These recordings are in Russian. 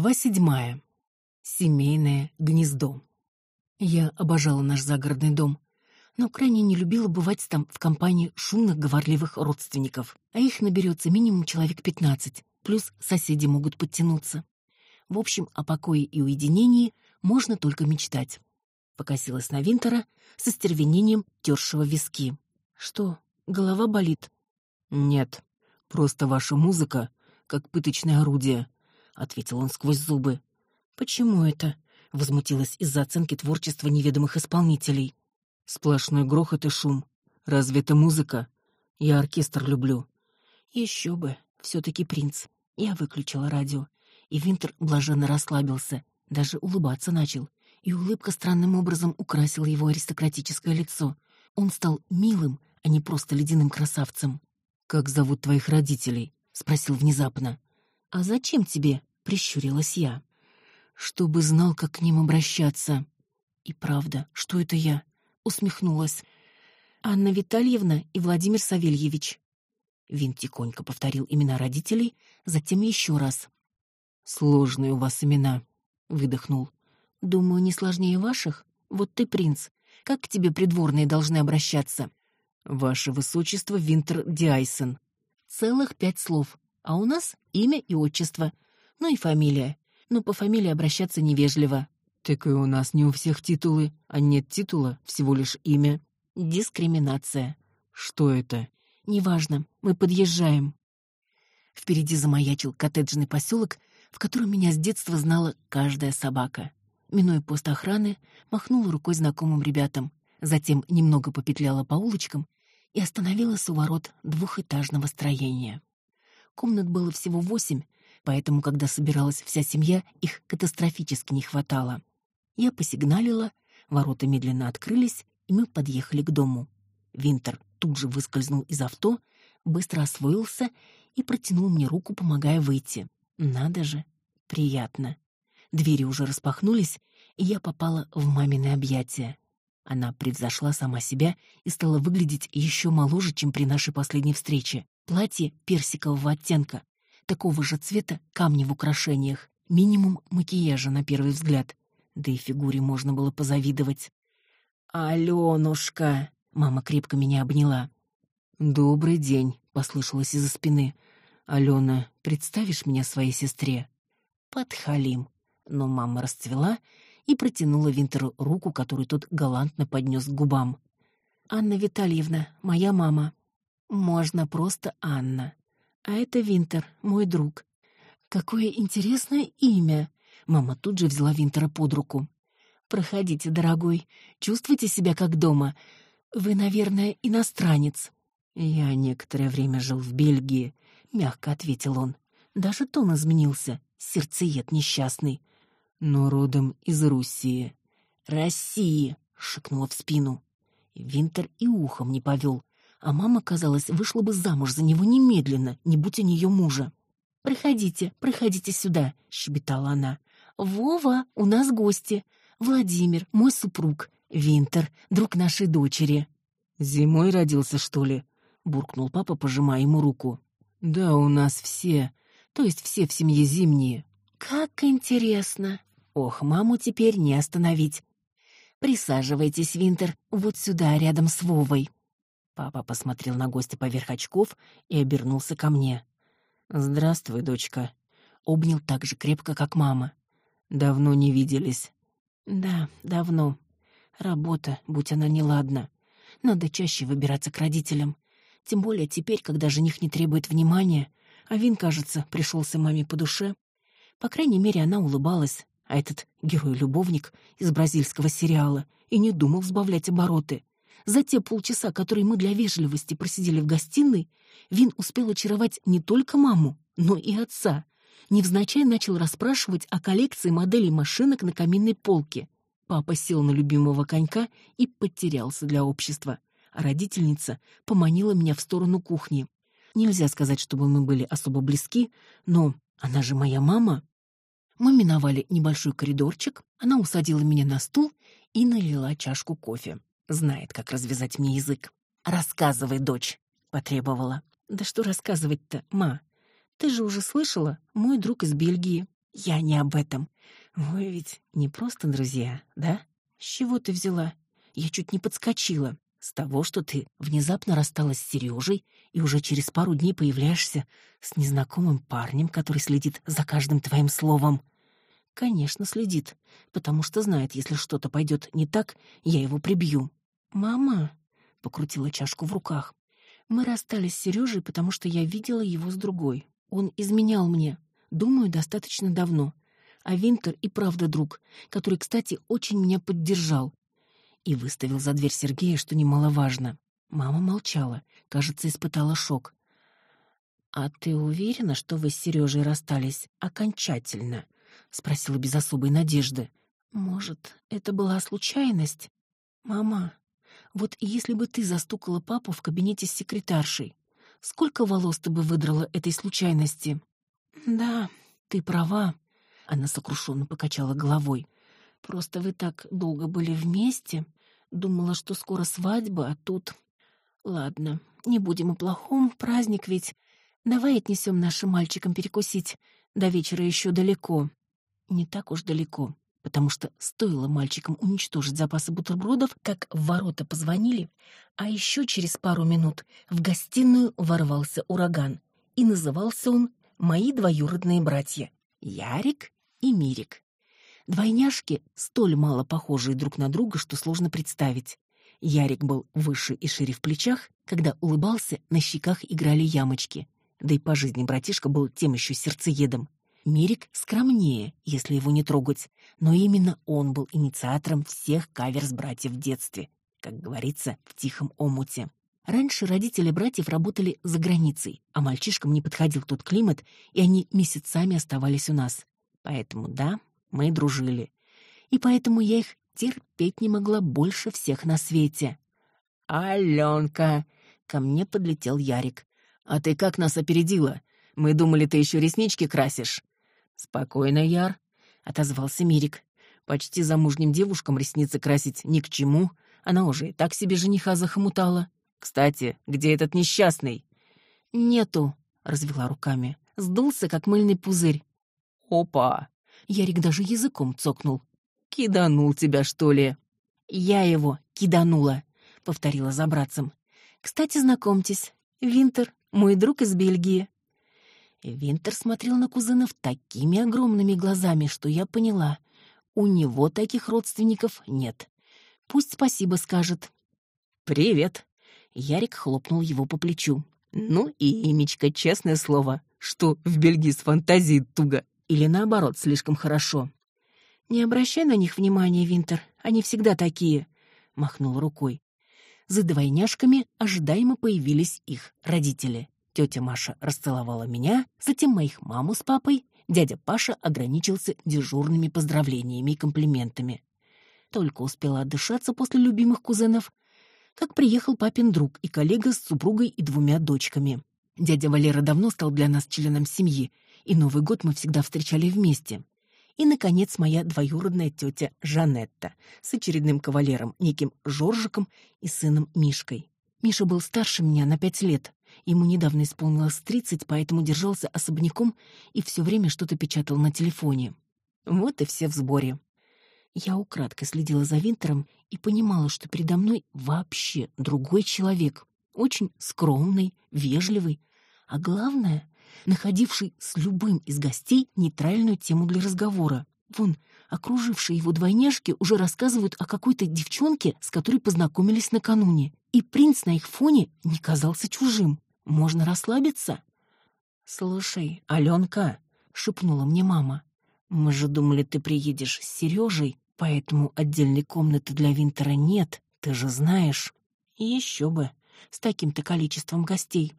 Глава седьмая. Семейное гнездо. Я обожала наш загородный дом, но крайне не любила бывать там в компании шумных говорливых родственников, а их наберется минимум человек пятнадцать, плюс соседи могут подтянуться. В общем, о покое и уединении можно только мечтать. Покосилась на Винтера со стервенением тершего виски. Что, голова болит? Нет, просто ваша музыка как пыточное орудие ответил он сквозь зубы. Почему это? возмутилась из-за оценки творчества неведомых исполнителей. Сплошной грохот и шум. Разве это музыка? Я оркестр люблю. Еще бы, все таки принц. Я выключила радио, и Винтер блаженно расслабился, даже улыбаться начал, и улыбка странным образом украсила его аристократическое лицо. Он стал милым, а не просто ледяным красавцем. Как зовут твоих родителей? спросил внезапно. А зачем тебе? Прищурилась я. Чтобы знал, как к ним обращаться. И правда, что это я? усмехнулась. Анна Витальевна и Владимир Савельевич. Вин тихонько повторил имена родителей, затем еще раз. Сложные у вас имена, выдохнул. Думаю, не сложнее ваших. Вот ты принц. Как к тебе придворные должны обращаться? Ваше высочество Винтер Диайсон. Целых пять слов. А у нас имя и отчество, ну и фамилия. Но по фамилии обращаться невежливо. Так и у нас не у всех титулы, а нет титула, всего лишь имя. Дискриминация. Что это? Неважно, мы подъезжаем. Впереди замаячил коттеджный поселок, в котором меня с детства знала каждая собака. Минуя пост охраны, махнула рукой знакомым ребятам, затем немного попетляла по улочкам и остановилась у ворот двухэтажного строения. Комнат было всего восемь, поэтому, когда собиралась вся семья, их катастрофически не хватало. Я посигналила, ворота медленно открылись, и мы подъехали к дому. Винтер тут же выскользнул из авто, быстро освоился и протянул мне руку, помогая выйти. Надо же, приятно. Двери уже распахнулись, и я попала в мамины объятия. Она превзошла сама себя и стала выглядеть еще моложе, чем при нашей последней встрече. Платье персикового оттенка, такого же цвета камни в украшениях, минимум макияжа на первый взгляд. Да и фигуре можно было позавидовать. Алёнушка, мама крепко меня обняла. Добрый день, послышалось из-за спины. Алена, представишь меня своей сестре? Подхалим. Но мама расцвела и протянула Винтеру руку, которую тот галантно поднес к губам. Анна Витальевна, моя мама. Можно просто Анна. А это Винтер, мой друг. Какое интересное имя. Мама тут же взяла Винтера под руку. Проходите, дорогой. Чувствуйте себя как дома. Вы, наверное, иностранец. Я некоторое время жил в Бельгии, мягко ответил он. Даже тон изменился, сердцеед несчастный. Но родом из Руссии. России, шикнула в спину. Винтер и ухом не повел, а мама, казалось, вышла бы замуж за него немедленно, не будь у нее мужа. «Проходите, проходите сюда», — щебетала она. «Вова, у нас гости. Владимир, мой супруг. Винтер, друг нашей дочери». «Зимой родился, что ли?» — буркнул папа, пожимая ему руку. «Да, у нас все, то есть все в семье зимние». «Как интересно! Ох, маму теперь не остановить. Присаживайтесь, Винтер, вот сюда, рядом с Вовой». Папа посмотрел на гостя поверх очков и обернулся ко мне. «Здравствуй, дочка». Обнял так же крепко, как мама. «Давно не виделись». «Да, давно. Работа, будь она неладна. Надо чаще выбираться к родителям. Тем более теперь, когда жених не требует внимания, а Вин, кажется, пришелся маме по душе. По крайней мере, она улыбалась, а этот герой-любовник из бразильского сериала и не думал сбавлять обороты. За те полчаса, которые мы для вежливости просидели в гостиной, Вин успел очаровать не только маму, но и отца. Невзначай начал расспрашивать о коллекции моделей машинок на каминной полке. Папа сел на любимого конька и потерялся для общества, а родительница поманила меня в сторону кухни. Нельзя сказать, чтобы мы были особо близки, но она же моя мама. Мы миновали небольшой коридорчик, она усадила меня на стул и налила чашку кофе. Знает, как развязать мне язык. «Рассказывай, дочь», — потребовала. «Да что рассказывать-то, ма? Ты же уже слышала, мой друг из Бельгии. Я не об этом. Вы ведь не просто друзья, да? С чего ты взяла? Я чуть не подскочила. С того, что ты внезапно рассталась с Сережей и уже через пару дней появляешься с незнакомым парнем, который следит за каждым твоим словом. Конечно, следит, потому что знает, если что-то пойдет не так, я его прибью. Мама покрутила чашку в руках. Мы расстались с Сережей, потому что я видела его с другой. Он изменял мне, думаю, достаточно давно. А Винтер и правда друг, который, кстати, очень меня поддержал и выставил за дверь Сергея, что немаловажно. Мама молчала, кажется, испытала шок. «А ты уверена, что вы с Сережей расстались окончательно?» — спросила без особой надежды. «Может, это была случайность? Мама, вот если бы ты застукала папу в кабинете с секретаршей, сколько волос ты бы выдрала этой случайности?» «Да, ты права», — она сокрушенно покачала головой. Просто вы так долго были вместе. Думала, что скоро свадьба, а тут... Ладно, не будем о плохом, праздник ведь. Давай отнесем нашим мальчикам перекусить. До вечера еще далеко. Не так уж далеко, потому что стоило мальчикам уничтожить запасы бутербродов, как в ворота позвонили, а еще через пару минут в гостиную ворвался ураган. И назывался он «Мои двоюродные братья» — Ярик и Мирик. Двойняшки, столь мало похожие друг на друга, что сложно представить. Ярик был выше и шире в плечах, когда улыбался, на щеках играли ямочки. Да и по жизни братишка был тем еще сердцеедом. Мирик скромнее, если его не трогать, но именно он был инициатором всех каверс братьев в детстве, как говорится, в тихом омуте. Раньше родители братьев работали за границей, а мальчишкам не подходил тот климат, и они месяцами оставались у нас. Поэтому да, мы дружили. И поэтому я их терпеть не могла больше всех на свете. «Аленка!» — ко мне подлетел Ярик. «А ты как нас опередила? Мы думали, ты еще реснички красишь». «Спокойно, Яр», — отозвался Мирик. «Почти замужним девушкам ресницы красить ни к чему. Она уже и так себе жениха захомутала. Кстати, где этот несчастный?» «Нету», — развела руками. «Сдулся, как мыльный пузырь». «Опа!» Ярик даже языком цокнул. «Киданул тебя, что ли?» «Я его киданула», — повторила за братцем. «Кстати, знакомьтесь, Винтер, мой друг из Бельгии». Винтер смотрел на кузенов такими огромными глазами, что я поняла. У него таких родственников нет. Пусть спасибо скажет. «Привет!» Ярик хлопнул его по плечу. «Ну и имечко, честное слово, что в Бельгии с фантазией туго или наоборот, слишком хорошо. «Не обращай на них внимания, Винтер, они всегда такие», — махнул рукой. За двойняшками ожидаемо появились их родители. Тетя Маша расцеловала меня, затем моих маму с папой, дядя Паша ограничился дежурными поздравлениями и комплиментами. Только успела отдышаться после любимых кузенов, как приехал папин друг и коллега с супругой и двумя дочками. Дядя Валера давно стал для нас членом семьи, и Новый год мы всегда встречали вместе. И, наконец, моя двоюродная тетя Жанетта с очередным кавалером, неким Жоржиком и сыном Мишкой. Миша был старше меня на пять лет. Ему недавно исполнилось тридцать, поэтому держался особняком и все время что-то печатал на телефоне. Вот и все в сборе. Я украдкой следила за Винтером и понимала, что передо мной вообще другой человек. Очень скромный, вежливый, а главное, находивший с любым из гостей нейтральную тему для разговора. Вон, окружившие его двойняшки уже рассказывают о какой-то девчонке, с которой познакомились накануне. И принц на их фоне не казался чужим. Можно расслабиться? «Слушай, Аленка», — шепнула мне мама, — «мы же думали, ты приедешь с Сережей, поэтому отдельной комнаты для Винтера нет, ты же знаешь». «Еще бы, с таким-то количеством гостей.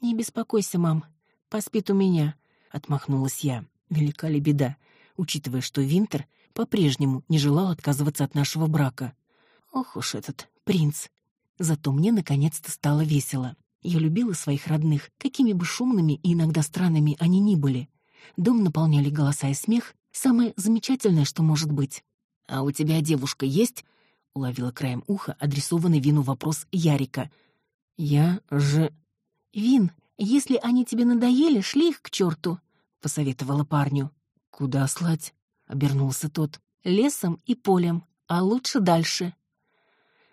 «Не беспокойся, мам, поспит у меня», — отмахнулась я. Велика ли беда, учитывая, что Винтер по-прежнему не желал отказываться от нашего брака. Ох уж этот принц. Зато мне наконец-то стало весело. Я любила своих родных, какими бы шумными и иногда странными они ни были. Дом наполняли голоса и смех, самое замечательное, что может быть. «А у тебя девушка есть?» — уловила краем уха адресованный Вину вопрос Ярика. «Я же...» «Вин, если они тебе надоели, шли их к черту», — посоветовала парню. Куда слать? обернулся тот. Лесом и полем, а лучше дальше.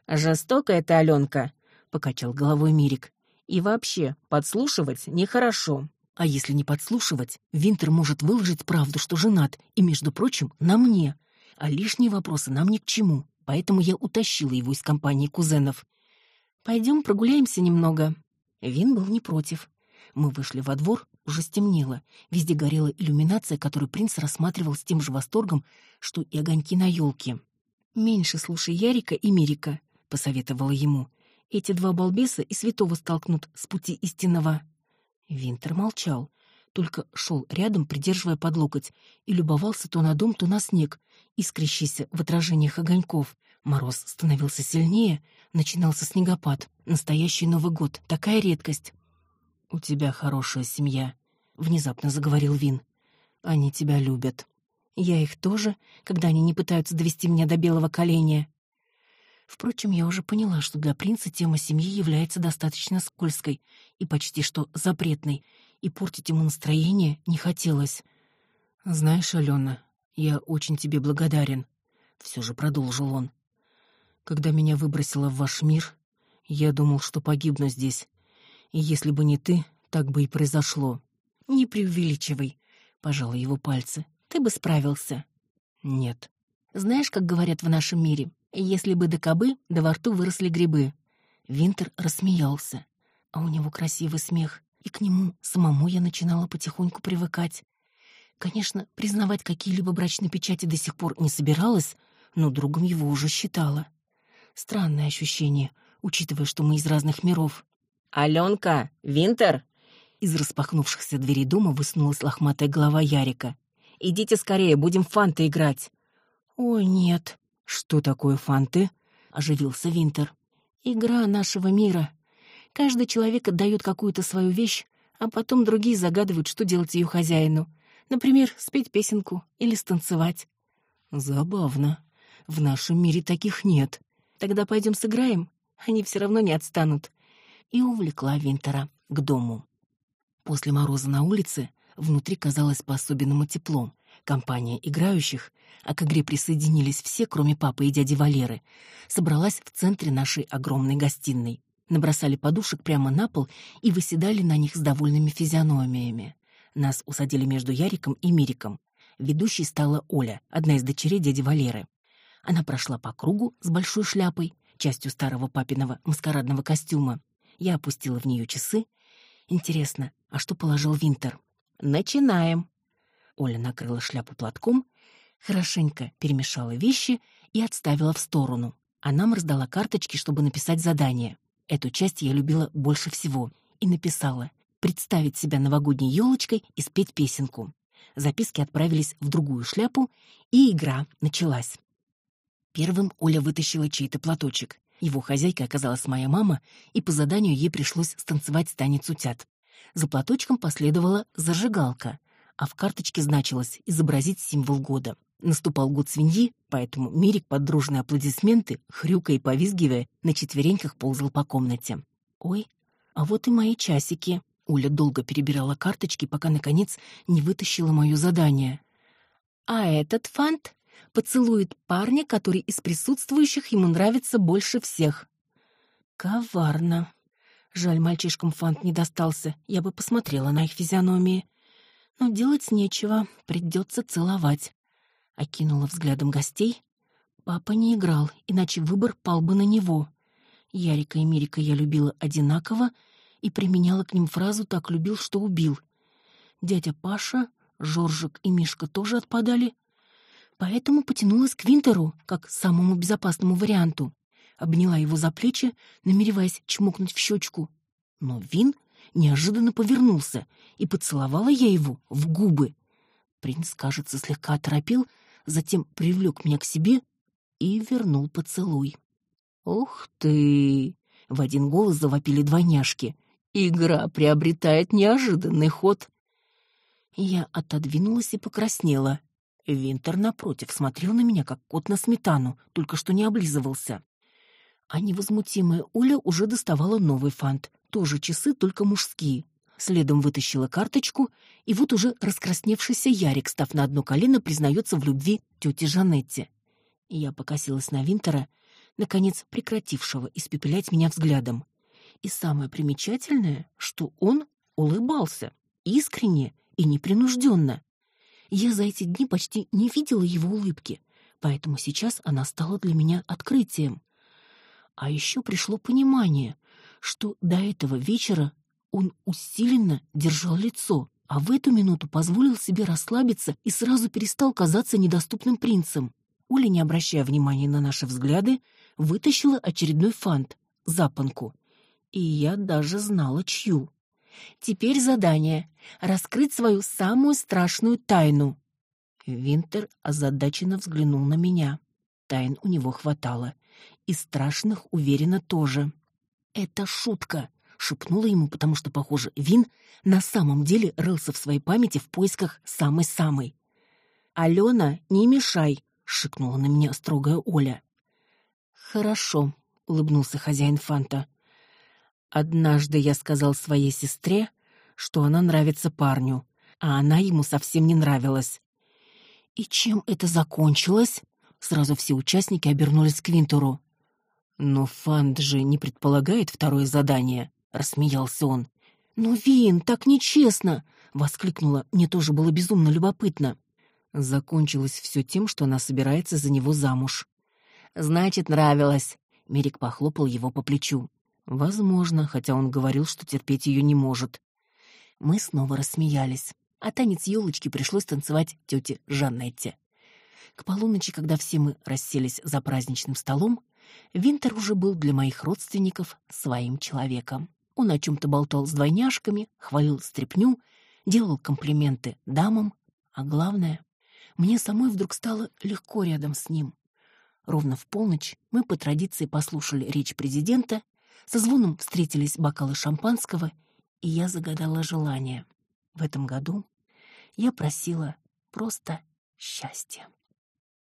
Жестокая ты, Аленка, покачал головой Мирик. И вообще, подслушивать нехорошо. А если не подслушивать, Винтер может выложить правду, что женат, и, между прочим, на мне. А лишние вопросы нам ни к чему, поэтому я утащила его из компании кузенов. Пойдем прогуляемся немного. Вин был не против. Мы вышли во двор, уже стемнело. Везде горела иллюминация, которую принц рассматривал с тем же восторгом, что и огоньки на елке. «Меньше слушай Ярика и Мирика», — посоветовала ему. «Эти два балбеса и святого столкнут с пути истинного». Винтер молчал, только шел рядом, придерживая под локоть, и любовался то на дом, то на снег, искрящийся в отражениях огоньков. Мороз становился сильнее, начинался снегопад. Настоящий Новый год, такая редкость. «У тебя хорошая семья», — внезапно заговорил Вин. «Они тебя любят. Я их тоже, когда они не пытаются довести меня до белого коленя». Впрочем, я уже поняла, что для принца тема семьи является достаточно скользкой и почти что запретной, и портить ему настроение не хотелось. «Знаешь, Алена, я очень тебе благодарен», — все же продолжил он. «Когда меня выбросило в ваш мир, я думал, что погибну здесь, и если бы не ты, так бы и произошло. Не преувеличивай, пожала его пальцы. Ты бы справился. Нет. Знаешь, как говорят в нашем мире, если бы до кобы, до во рту выросли грибы. Винтер рассмеялся. А у него красивый смех, и к нему самому я начинала потихоньку привыкать. Конечно, признавать какие-либо брачные печати до сих пор не собиралась, но другом его уже считала. Странное ощущение, учитывая, что мы из разных миров. «Аленка! Винтер!» Из распахнувшихся дверей дома высунулась лохматая голова Ярика. «Идите скорее, будем в фанты играть!» «Ой, нет!» «Что такое фанты?» — оживился Винтер. «Игра нашего мира. Каждый человек отдает какую-то свою вещь, а потом другие загадывают, что делать ее хозяину. Например, спеть песенку или станцевать». «Забавно. В нашем мире таких нет». «Тогда пойдем сыграем. Они все равно не отстанут и увлекла Винтера к дому. После мороза на улице внутри казалось по-особенному теплом. Компания играющих, а к игре присоединились все, кроме папы и дяди Валеры, собралась в центре нашей огромной гостиной. Набросали подушек прямо на пол и выседали на них с довольными физиономиями. Нас усадили между Яриком и Мириком. Ведущей стала Оля, одна из дочерей дяди Валеры. Она прошла по кругу с большой шляпой, частью старого папиного маскарадного костюма, я опустила в нее часы. Интересно, а что положил Винтер? Начинаем. Оля накрыла шляпу платком, хорошенько перемешала вещи и отставила в сторону. А нам раздала карточки, чтобы написать задание. Эту часть я любила больше всего и написала: представить себя новогодней елочкой и спеть песенку. Записки отправились в другую шляпу, и игра началась. Первым Оля вытащила чей-то платочек. Его хозяйкой оказалась моя мама, и по заданию ей пришлось станцевать танец утят. За платочком последовала зажигалка, а в карточке значилось изобразить символ года. Наступал год свиньи, поэтому Мирик под дружные аплодисменты, хрюкая и повизгивая, на четвереньках ползал по комнате. «Ой, а вот и мои часики». Оля долго перебирала карточки, пока, наконец, не вытащила мое задание. «А этот фант поцелует парня, который из присутствующих ему нравится больше всех. Коварно. Жаль, мальчишкам фант не достался, я бы посмотрела на их физиономии. Но делать нечего, придется целовать. Окинула взглядом гостей. Папа не играл, иначе выбор пал бы на него. Ярика и Мирика я любила одинаково и применяла к ним фразу «так любил, что убил». Дядя Паша, Жоржик и Мишка тоже отпадали, поэтому потянулась к Винтеру как к самому безопасному варианту. Обняла его за плечи, намереваясь чмокнуть в щечку. Но Вин неожиданно повернулся, и поцеловала я его в губы. Принц, кажется, слегка оторопел, затем привлек меня к себе и вернул поцелуй. «Ух ты!» — в один голос завопили двойняшки. «Игра приобретает неожиданный ход». Я отодвинулась и покраснела. Винтер, напротив, смотрел на меня, как кот на сметану, только что не облизывался. А невозмутимая Оля уже доставала новый фант. Тоже часы, только мужские. следом вытащила карточку, и вот уже раскрасневшийся Ярик, став на одно колено, признается в любви тете Жанетте. Я покосилась на Винтера, наконец прекратившего испепелять меня взглядом. И самое примечательное, что он улыбался, искренне и непринужденно. Я за эти дни почти не видела его улыбки, поэтому сейчас она стала для меня открытием. А еще пришло понимание, что до этого вечера он усиленно держал лицо, а в эту минуту позволил себе расслабиться и сразу перестал казаться недоступным принцем. Оля, не обращая внимания на наши взгляды, вытащила очередной фант — запонку. И я даже знала, чью. Теперь задание — раскрыть свою самую страшную тайну. Винтер озадаченно взглянул на меня. Тайн у него хватало. И страшных, уверенно, тоже. «Это шутка», — шепнула ему, потому что, похоже, Вин на самом деле рылся в своей памяти в поисках самой-самой. «Алена, не мешай», шикнула на меня строгая Оля. Хорошо, улыбнулся хозяин Фанта. Однажды я сказал своей сестре, что она нравится парню, а она ему совсем не нравилась. И чем это закончилось? Сразу все участники обернулись к Винтуру. Но Фант же не предполагает второе задание, рассмеялся он. "Ну, Вин, так нечестно", воскликнула. Мне тоже было безумно любопытно. Закончилось все тем, что она собирается за него замуж. Значит, нравилось. Мерик похлопал его по плечу. Возможно, хотя он говорил, что терпеть ее не может. Мы снова рассмеялись. А танец елочки пришлось танцевать тете Жаннетте. К полуночи, когда все мы расселись за праздничным столом, Винтер уже был для моих родственников своим человеком. Он о чем то болтал с двойняшками, хвалил стряпню, делал комплименты дамам, а главное, мне самой вдруг стало легко рядом с ним. Ровно в полночь мы по традиции послушали речь президента, со звоном встретились бокалы шампанского, и я загадала желание. В этом году я просила просто счастья.